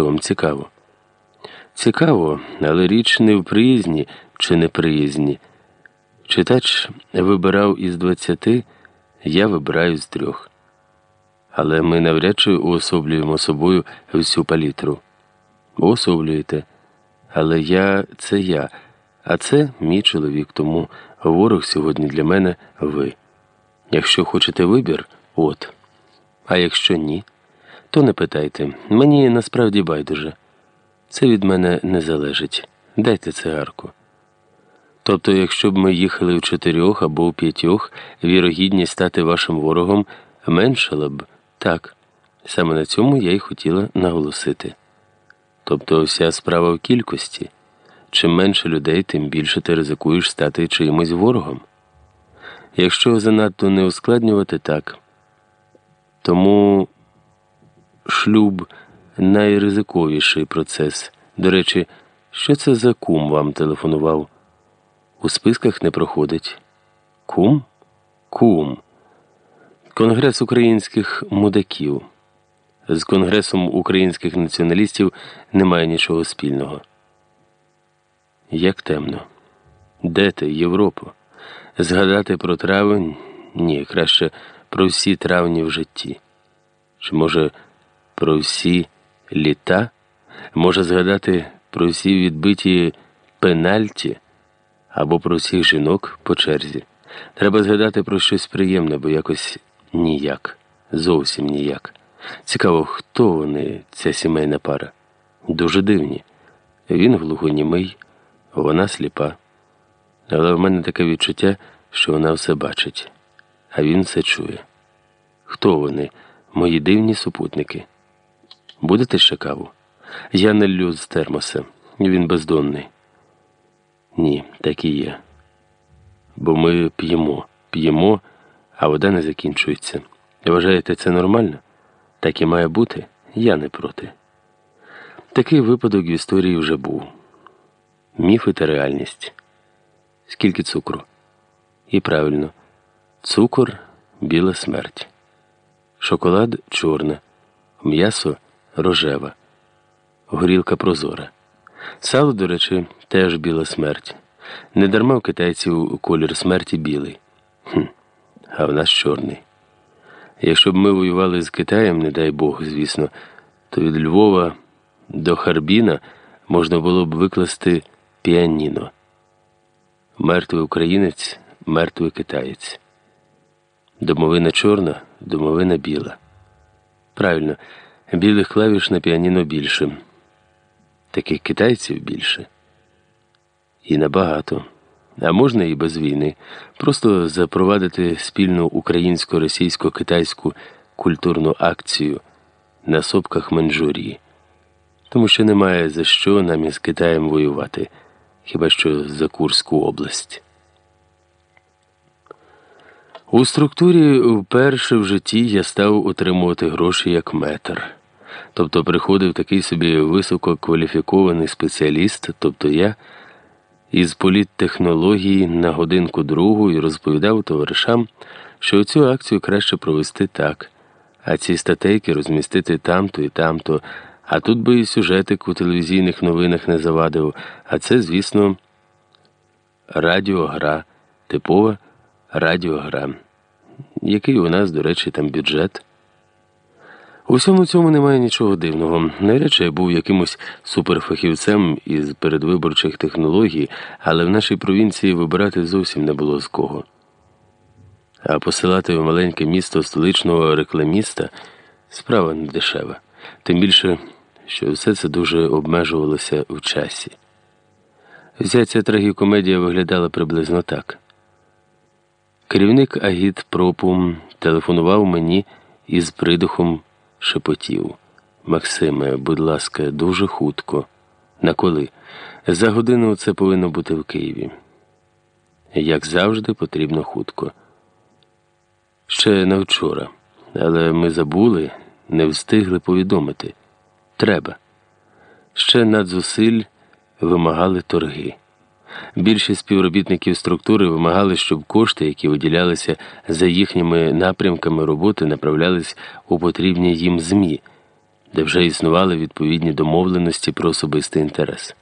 Що вам цікаво? Цікаво, але річ не в приязні чи неприязні. Читач вибирав із двадцяти, я вибираю з трьох. Але ми навряд чи уособлюємо собою всю палітру. Уособлюєте. Але я це я, а це мій чоловік, тому ворог сьогодні для мене ви. Якщо хочете вибір, от. А якщо ні, то не питайте. Мені насправді байдуже. Це від мене не залежить. Дайте цигарку. Тобто, якщо б ми їхали в чотирьох або у п'ятьох, вірогідність стати вашим ворогом меншала б так. Саме на цьому я й хотіла наголосити. Тобто, вся справа в кількості. Чим менше людей, тим більше ти ризикуєш стати чиїмось ворогом. Якщо занадто не ускладнювати так, тому шлюб найризиковіший процес. До речі, що це за кум вам телефонував? У списках не проходить. Кум? Кум. Конгрес українських мудаків. З Конгресом українських націоналістів немає нічого спільного. Як темно. Де ти, Європо? Згадати про травень? Ні, краще про всі травні в житті. Чи може про всі літа? Може згадати про всі відбиті пенальті або про всіх жінок по черзі. Треба згадати про щось приємне, бо якось ніяк, зовсім ніяк. Цікаво, хто вони, ця сімейна пара? Дуже дивні. Він глухонімий, вона сліпа. Але в мене таке відчуття, що вона все бачить, а він все чує. Хто вони, мої дивні супутники? Будете ще каву? Я налью з термоса, він бездонний. Ні, так і є. Бо ми п'ємо, п'ємо, а вода не закінчується. Вважаєте, це нормально? Так і має бути, я не проти. Такий випадок в історії вже був. Міфи та реальність. Скільки цукру? І правильно, цукор біла смерть, шоколад чорне, м'ясо рожева, горілка прозора. Сало, до речі, теж біла смерть. Недарма в китайців колір смерті білий. Хм, А в нас чорний. Якщо б ми воювали з Китаєм, не дай Бог, звісно, то від Львова до Харбіна можна було б викласти піаніно. Мертвий українець, мертвий китаєць. Домовина чорна, домовина біла. Правильно, білих клавіш на піаніно більше. Таких китайців більше. І набагато. А можна і без війни. Просто запровадити спільну українсько-російсько-китайську культурну акцію на сопках Маньчжурії. Тому що немає за що нам із Китаєм воювати, хіба що за Курську область. У структурі вперше в житті я став отримувати гроші як метр. Тобто приходив такий собі висококваліфікований спеціаліст, тобто я, із політтехнології на годинку другу і розповідав товаришам, що цю акцію краще провести так, а ці статейки розмістити там-то і там-то, а тут би і сюжетик у телевізійних новинах не завадив, а це, звісно, радіогра, типова радіогра. Який у нас, до речі, там бюджет? У всьому цьому немає нічого дивного. Навряд чи я був якимось суперфахівцем із передвиборчих технологій, але в нашій провінції вибирати зовсім не було з кого. А посилати в маленьке місто столичного рекламіста справа не дешева. Тим більше, що все це дуже обмежувалося в часі. Вся ця трагікомедія виглядала приблизно так. Керівник Агіт Пропум телефонував мені із придухом шепотів. Максиме, будь ласка, дуже хутко. На коли? За годину це повинно бути в Києві. Як завжди, потрібно хутко. Ще на вчора, але ми забули, не встигли повідомити. Треба. Ще надзусиль вимагали торги. Більшість співробітників структури вимагали, щоб кошти, які виділялися за їхніми напрямками роботи, направлялись у потрібні їм ЗМІ. де вже існували відповідні домовленості про особистий інтерес.